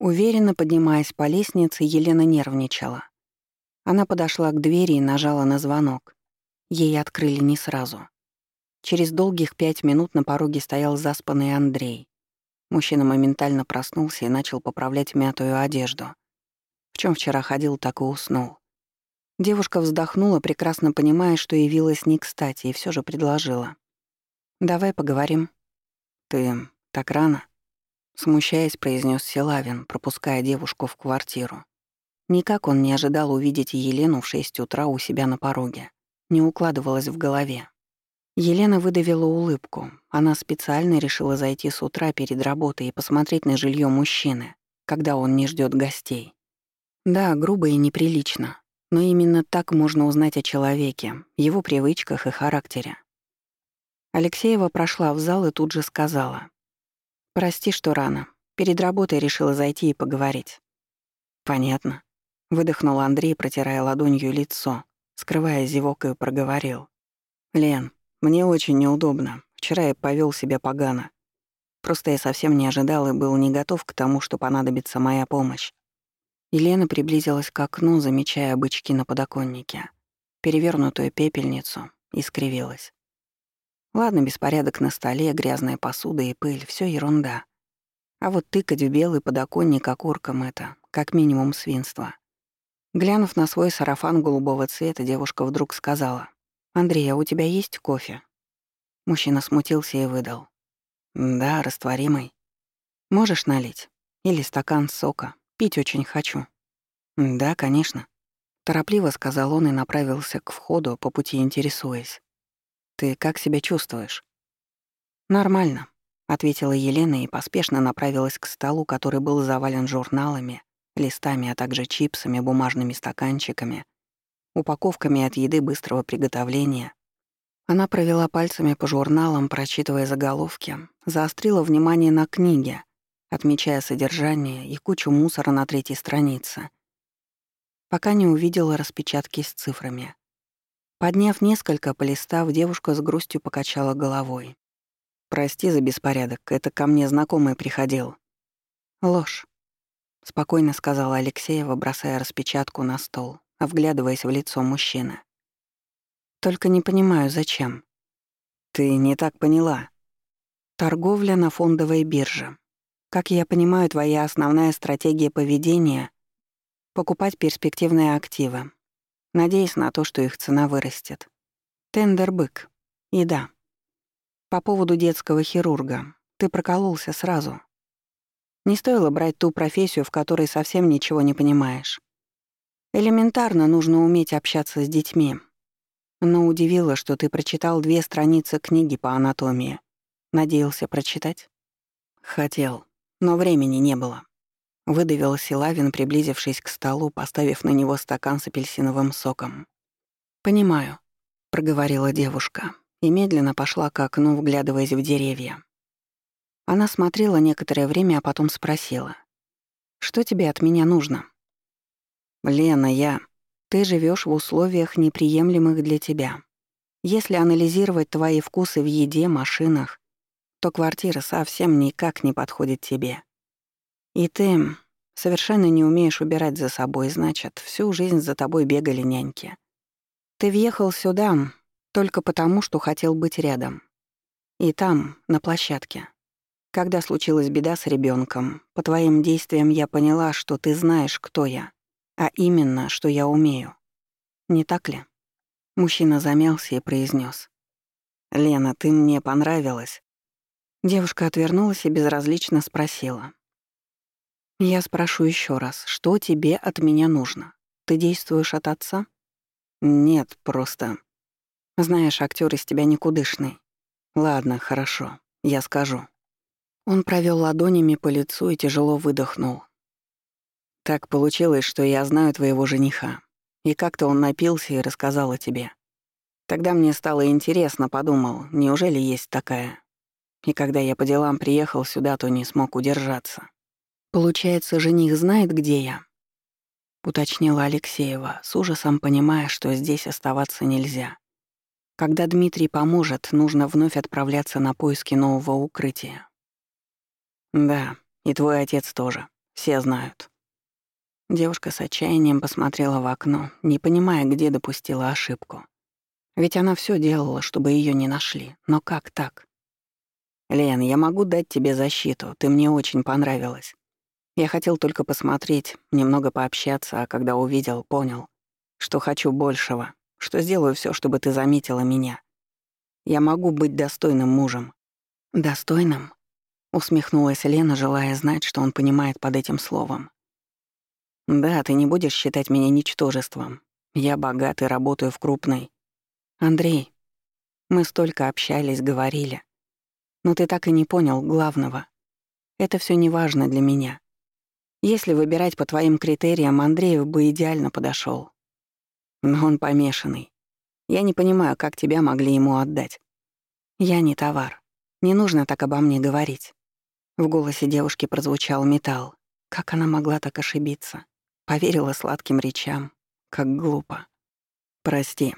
Уверенно поднимаясь по лестнице, Елена нервничала. Она подошла к двери и нажала на звонок. Ей открыли не сразу. Через долгих пять минут на пороге стоял заспанный Андрей. Мужчина моментально проснулся и начал поправлять мятую одежду. В чем вчера ходил, так и уснул. Девушка вздохнула, прекрасно понимая, что явилась не кстати, и все же предложила. «Давай поговорим». «Ты так рано?» Смущаясь, произнес Силавин, пропуская девушку в квартиру. Никак он не ожидал увидеть Елену в шесть утра у себя на пороге. Не укладывалось в голове. Елена выдавила улыбку. Она специально решила зайти с утра перед работой и посмотреть на жилье мужчины, когда он не ждет гостей. Да, грубо и неприлично, но именно так можно узнать о человеке, его привычках и характере. Алексеева прошла в зал и тут же сказала. «Прости, что рано. Перед работой решила зайти и поговорить». «Понятно», — выдохнул Андрей, протирая ладонью лицо, скрывая зевок и проговорил. «Лен, мне очень неудобно. Вчера я повел себя погано. Просто я совсем не ожидал и был не готов к тому, что понадобится моя помощь». Елена приблизилась к окну, замечая бычки на подоконнике, перевернутую пепельницу, и скривилась. Ладно, беспорядок на столе, грязная посуда и пыль — все ерунда. А вот тыкать в белый подоконник окурком — это, как минимум, свинство. Глянув на свой сарафан голубого цвета, девушка вдруг сказала. «Андрей, а у тебя есть кофе?» Мужчина смутился и выдал. «Да, растворимый. Можешь налить? Или стакан сока. Пить очень хочу». «Да, конечно». Торопливо сказал он и направился к входу, по пути интересуясь. Ты как себя чувствуешь?» «Нормально», — ответила Елена и поспешно направилась к столу, который был завален журналами, листами, а также чипсами, бумажными стаканчиками, упаковками от еды быстрого приготовления. Она провела пальцами по журналам, прочитывая заголовки, заострила внимание на книге, отмечая содержание и кучу мусора на третьей странице, пока не увидела распечатки с цифрами — Подняв несколько, полистав, девушка с грустью покачала головой. «Прости за беспорядок, это ко мне знакомый приходил». «Ложь», — спокойно сказала Алексеева, бросая распечатку на стол, а вглядываясь в лицо мужчины. «Только не понимаю, зачем». «Ты не так поняла». «Торговля на фондовой бирже. Как я понимаю, твоя основная стратегия поведения — покупать перспективные активы, надеясь на то, что их цена вырастет. Тендер-бык. И да. По поводу детского хирурга. Ты прокололся сразу. Не стоило брать ту профессию, в которой совсем ничего не понимаешь. Элементарно нужно уметь общаться с детьми. Но удивило, что ты прочитал две страницы книги по анатомии. Надеялся прочитать? Хотел, но времени не было выдавил Силавин, приблизившись к столу, поставив на него стакан с апельсиновым соком. «Понимаю», — проговорила девушка и медленно пошла к окну, вглядываясь в деревья. Она смотрела некоторое время, а потом спросила. «Что тебе от меня нужно?» «Лена, я...» «Ты живешь в условиях, неприемлемых для тебя. Если анализировать твои вкусы в еде, машинах, то квартира совсем никак не подходит тебе. И ты совершенно не умеешь убирать за собой, значит, всю жизнь за тобой бегали няньки. Ты въехал сюда только потому, что хотел быть рядом. И там, на площадке. Когда случилась беда с ребенком, по твоим действиям я поняла, что ты знаешь, кто я, а именно, что я умею. Не так ли? Мужчина замялся и произнес: «Лена, ты мне понравилась». Девушка отвернулась и безразлично спросила. Я спрошу еще раз, что тебе от меня нужно? Ты действуешь от отца? Нет, просто... Знаешь, актер из тебя никудышный. Ладно, хорошо, я скажу. Он провел ладонями по лицу и тяжело выдохнул. Так получилось, что я знаю твоего жениха. И как-то он напился и рассказал о тебе. Тогда мне стало интересно, подумал, неужели есть такая? И когда я по делам приехал сюда, то не смог удержаться. «Получается, жених знает, где я?» — уточнила Алексеева, с ужасом понимая, что здесь оставаться нельзя. Когда Дмитрий поможет, нужно вновь отправляться на поиски нового укрытия. «Да, и твой отец тоже. Все знают». Девушка с отчаянием посмотрела в окно, не понимая, где допустила ошибку. Ведь она все делала, чтобы ее не нашли. Но как так? «Лен, я могу дать тебе защиту, ты мне очень понравилась. Я хотел только посмотреть, немного пообщаться, а когда увидел, понял, что хочу большего, что сделаю все, чтобы ты заметила меня. Я могу быть достойным мужем». «Достойным?» — усмехнулась Лена, желая знать, что он понимает под этим словом. «Да, ты не будешь считать меня ничтожеством. Я богат и работаю в крупной. Андрей, мы столько общались, говорили. Но ты так и не понял главного. Это все не важно для меня. Если выбирать по твоим критериям, Андреев бы идеально подошел. Но он помешанный. Я не понимаю, как тебя могли ему отдать. Я не товар. Не нужно так обо мне говорить. В голосе девушки прозвучал металл. Как она могла так ошибиться? Поверила сладким речам. Как глупо. Прости.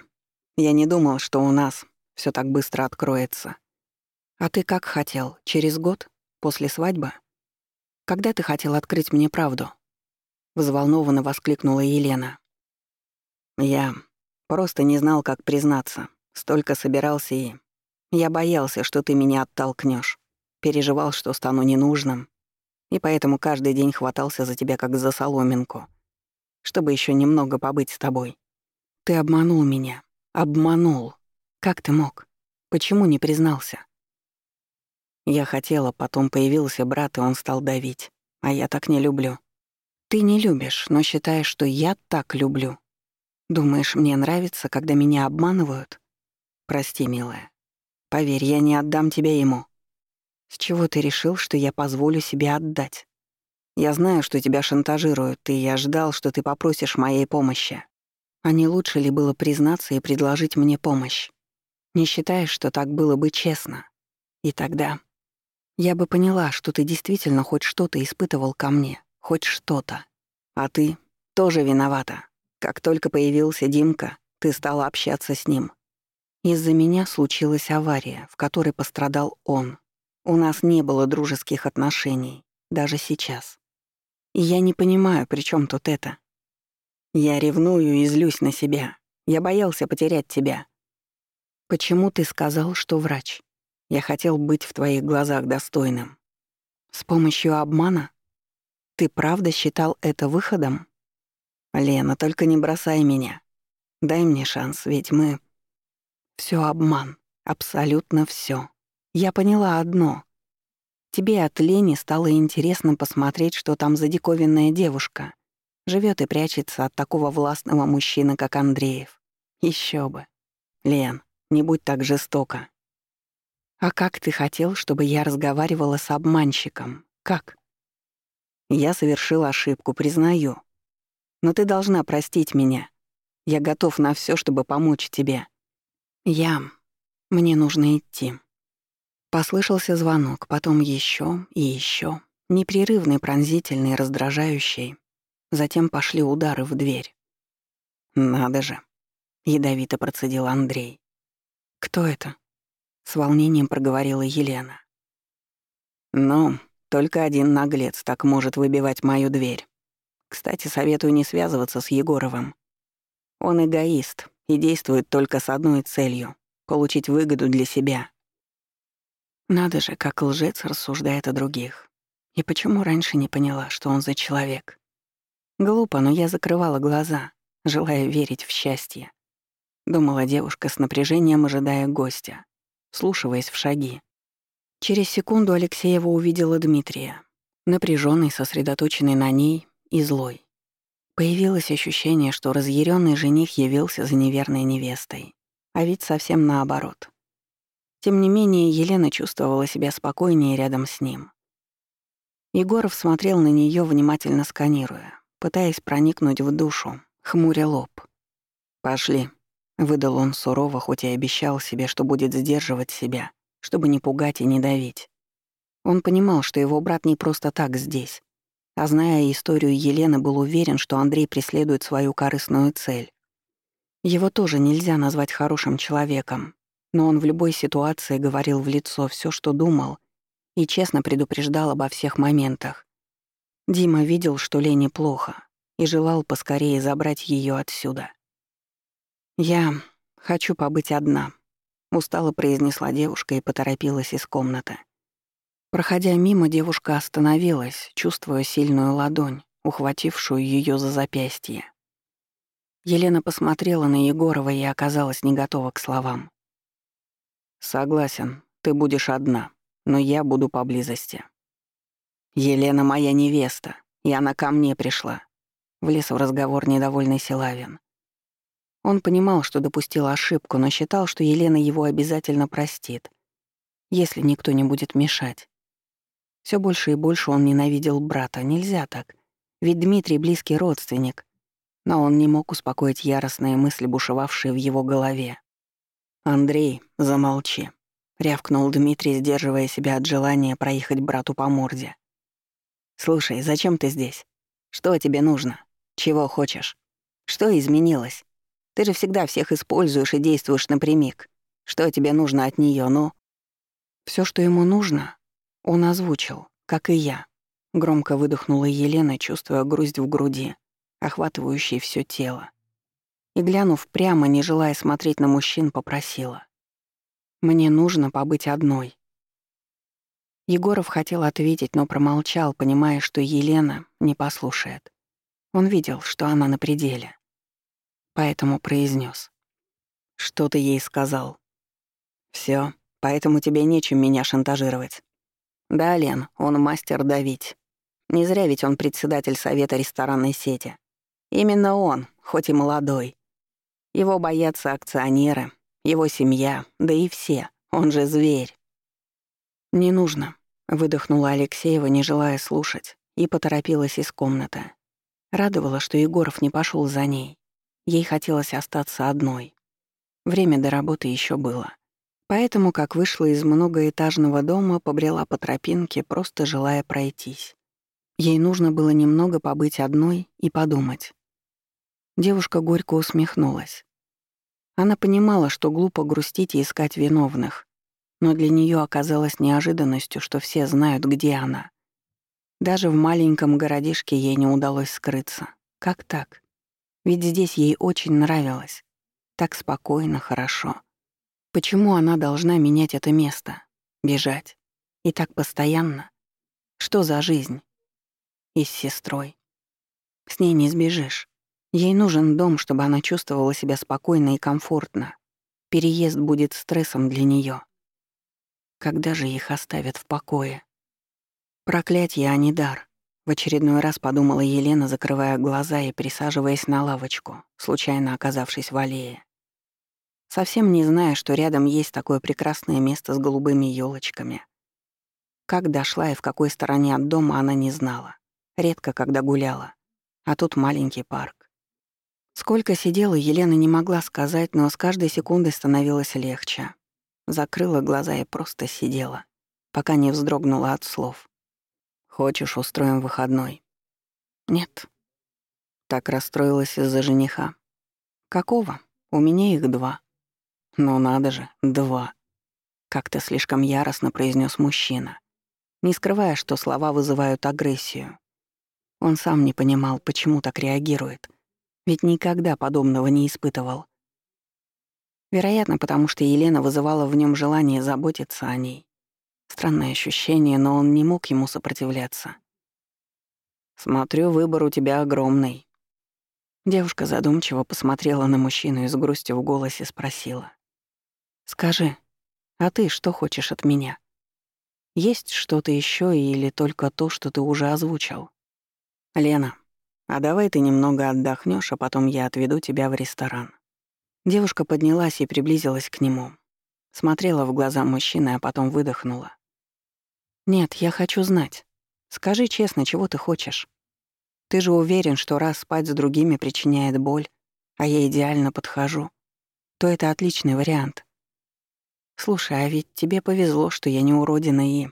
Я не думал, что у нас все так быстро откроется. А ты как хотел? Через год? После свадьбы? когда ты хотел открыть мне правду?» Взволнованно воскликнула Елена. «Я просто не знал, как признаться. Столько собирался и... Я боялся, что ты меня оттолкнешь. Переживал, что стану ненужным. И поэтому каждый день хватался за тебя, как за соломинку. Чтобы еще немного побыть с тобой. Ты обманул меня. Обманул. Как ты мог? Почему не признался?» Я хотела, потом появился брат, и он стал давить. А я так не люблю. Ты не любишь, но считаешь, что я так люблю. Думаешь, мне нравится, когда меня обманывают? Прости, милая. Поверь, я не отдам тебя ему. С чего ты решил, что я позволю себе отдать? Я знаю, что тебя шантажируют, и я ждал, что ты попросишь моей помощи. А не лучше ли было признаться и предложить мне помощь? Не считаешь, что так было бы честно? И тогда я бы поняла, что ты действительно хоть что-то испытывал ко мне, хоть что-то. А ты тоже виновата. Как только появился Димка, ты стала общаться с ним. Из-за меня случилась авария, в которой пострадал он. У нас не было дружеских отношений, даже сейчас. И я не понимаю, при чем тут это. Я ревную и злюсь на себя. Я боялся потерять тебя. Почему ты сказал, что врач? Я хотел быть в твоих глазах достойным. С помощью обмана? Ты правда считал это выходом? Лена, только не бросай меня. Дай мне шанс, ведь мы... Все обман. Абсолютно все. Я поняла одно. Тебе от лени стало интересно посмотреть, что там за диковинная девушка. живет и прячется от такого властного мужчины, как Андреев. Еще бы. Лен, не будь так жестока. жестоко. «А как ты хотел, чтобы я разговаривала с обманщиком? Как?» «Я совершил ошибку, признаю. Но ты должна простить меня. Я готов на все, чтобы помочь тебе. Я... Мне нужно идти». Послышался звонок, потом еще и еще, непрерывный, пронзительный, раздражающий. Затем пошли удары в дверь. «Надо же», — ядовито процедил Андрей. «Кто это?» — с волнением проговорила Елена. «Ну, только один наглец так может выбивать мою дверь. Кстати, советую не связываться с Егоровым. Он эгоист и действует только с одной целью — получить выгоду для себя». Надо же, как лжец рассуждает о других. И почему раньше не поняла, что он за человек? Глупо, но я закрывала глаза, желая верить в счастье. Думала девушка с напряжением, ожидая гостя вслушиваясь в шаги. Через секунду Алексеева увидела Дмитрия, напряженный, сосредоточенный на ней и злой. Появилось ощущение, что разъяренный жених явился за неверной невестой, а ведь совсем наоборот. Тем не менее, Елена чувствовала себя спокойнее рядом с ним. Егоров смотрел на нее внимательно сканируя, пытаясь проникнуть в душу, хмуря лоб. «Пошли», Выдал он сурово, хоть и обещал себе, что будет сдерживать себя, чтобы не пугать и не давить. Он понимал, что его брат не просто так здесь. А зная историю Елены, был уверен, что Андрей преследует свою корыстную цель. Его тоже нельзя назвать хорошим человеком, но он в любой ситуации говорил в лицо все, что думал, и честно предупреждал обо всех моментах. Дима видел, что Лене плохо, и желал поскорее забрать ее отсюда. «Я хочу побыть одна», — устало произнесла девушка и поторопилась из комнаты. Проходя мимо, девушка остановилась, чувствуя сильную ладонь, ухватившую ее за запястье. Елена посмотрела на Егорова и оказалась не готова к словам. «Согласен, ты будешь одна, но я буду поблизости». «Елена моя невеста, и она ко мне пришла», — влез в разговор недовольный Силавин. Он понимал, что допустил ошибку, но считал, что Елена его обязательно простит, если никто не будет мешать. Все больше и больше он ненавидел брата. Нельзя так. Ведь Дмитрий — близкий родственник. Но он не мог успокоить яростные мысли, бушевавшие в его голове. «Андрей, замолчи», — рявкнул Дмитрий, сдерживая себя от желания проехать брату по морде. «Слушай, зачем ты здесь? Что тебе нужно? Чего хочешь? Что изменилось?» Ты же всегда всех используешь и действуешь напрямик. Что тебе нужно от нее, ну?» Все, что ему нужно, он озвучил, как и я. Громко выдохнула Елена, чувствуя грусть в груди, охватывающей все тело. И, глянув прямо, не желая смотреть на мужчин, попросила. «Мне нужно побыть одной». Егоров хотел ответить, но промолчал, понимая, что Елена не послушает. Он видел, что она на пределе поэтому произнес: «Что ты ей сказал?» Все, поэтому тебе нечем меня шантажировать». «Да, Лен, он мастер давить. Не зря ведь он председатель совета ресторанной сети. Именно он, хоть и молодой. Его боятся акционеры, его семья, да и все. Он же зверь». «Не нужно», — выдохнула Алексеева, не желая слушать, и поторопилась из комнаты. Радовала, что Егоров не пошел за ней. Ей хотелось остаться одной. Время до работы еще было. Поэтому, как вышла из многоэтажного дома, побрела по тропинке, просто желая пройтись. Ей нужно было немного побыть одной и подумать. Девушка горько усмехнулась. Она понимала, что глупо грустить и искать виновных, но для нее оказалось неожиданностью, что все знают, где она. Даже в маленьком городишке ей не удалось скрыться. Как так? Ведь здесь ей очень нравилось. Так спокойно, хорошо. Почему она должна менять это место? Бежать? И так постоянно? Что за жизнь? И с сестрой. С ней не сбежишь. Ей нужен дом, чтобы она чувствовала себя спокойно и комфортно. Переезд будет стрессом для нее. Когда же их оставят в покое? Проклятье, а не дар. В очередной раз подумала Елена, закрывая глаза и присаживаясь на лавочку, случайно оказавшись в аллее совсем не зная, что рядом есть такое прекрасное место с голубыми елочками. Как дошла и в какой стороне от дома она не знала. Редко когда гуляла. А тут маленький парк. Сколько сидела, Елена не могла сказать, но с каждой секундой становилось легче. Закрыла глаза и просто сидела, пока не вздрогнула от слов. Хочешь, устроим выходной?» «Нет». Так расстроилась из-за жениха. «Какого? У меня их два». «Ну надо же, два». Как-то слишком яростно произнес мужчина, не скрывая, что слова вызывают агрессию. Он сам не понимал, почему так реагирует, ведь никогда подобного не испытывал. Вероятно, потому что Елена вызывала в нем желание заботиться о ней, Странное ощущение, но он не мог ему сопротивляться. «Смотрю, выбор у тебя огромный». Девушка задумчиво посмотрела на мужчину и с грустью в голосе спросила. «Скажи, а ты что хочешь от меня? Есть что-то еще или только то, что ты уже озвучил?» «Лена, а давай ты немного отдохнешь, а потом я отведу тебя в ресторан». Девушка поднялась и приблизилась к нему. Смотрела в глаза мужчины, а потом выдохнула. «Нет, я хочу знать. Скажи честно, чего ты хочешь? Ты же уверен, что раз спать с другими причиняет боль, а я идеально подхожу, то это отличный вариант. Слушай, а ведь тебе повезло, что я не уродина и...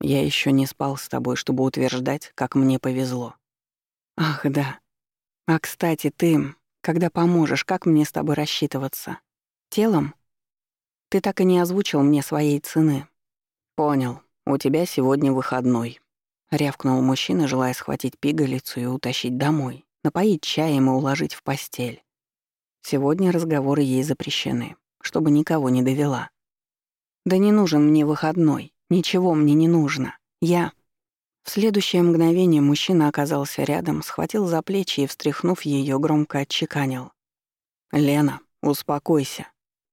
Я еще не спал с тобой, чтобы утверждать, как мне повезло. Ах, да. А, кстати, ты, когда поможешь, как мне с тобой рассчитываться? Телом? Ты так и не озвучил мне своей цены. Понял. «У тебя сегодня выходной», — рявкнул мужчина, желая схватить пигалицу и утащить домой, напоить чаем и уложить в постель. Сегодня разговоры ей запрещены, чтобы никого не довела. «Да не нужен мне выходной, ничего мне не нужно. Я...» В следующее мгновение мужчина оказался рядом, схватил за плечи и, встряхнув ее, громко отчеканил. «Лена, успокойся.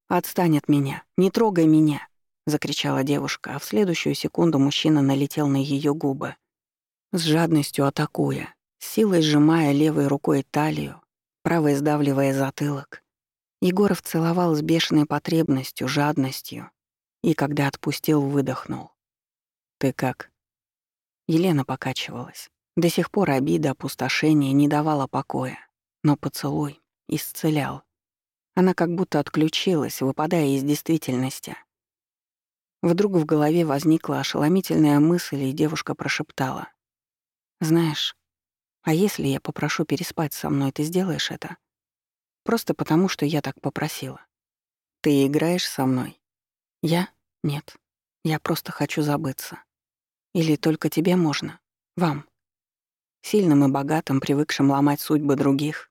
Отстань от меня, не трогай меня закричала девушка, а в следующую секунду мужчина налетел на ее губы, с жадностью атакуя, силой сжимая левой рукой талию, правой сдавливая затылок. Егоров целовал с бешеной потребностью, жадностью, и когда отпустил, выдохнул. «Ты как?» Елена покачивалась. До сих пор обида, опустошение не давала покоя, но поцелуй исцелял. Она как будто отключилась, выпадая из действительности — Вдруг в голове возникла ошеломительная мысль, и девушка прошептала. «Знаешь, а если я попрошу переспать со мной, ты сделаешь это? Просто потому, что я так попросила. Ты играешь со мной? Я? Нет. Я просто хочу забыться. Или только тебе можно? Вам?» сильным и богатым, привыкшим ломать судьбы других.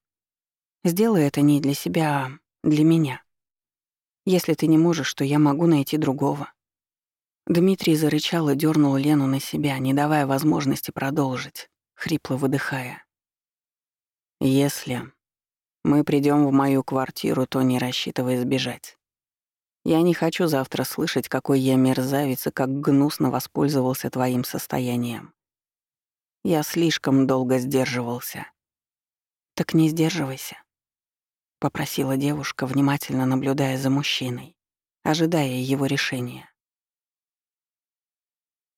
Сделай это не для себя, а для меня. Если ты не можешь, то я могу найти другого. Дмитрий зарычал и дернул Лену на себя, не давая возможности продолжить, хрипло выдыхая. «Если мы придем в мою квартиру, то не рассчитывай сбежать. Я не хочу завтра слышать, какой я мерзавец и как гнусно воспользовался твоим состоянием. Я слишком долго сдерживался». «Так не сдерживайся», — попросила девушка, внимательно наблюдая за мужчиной, ожидая его решения.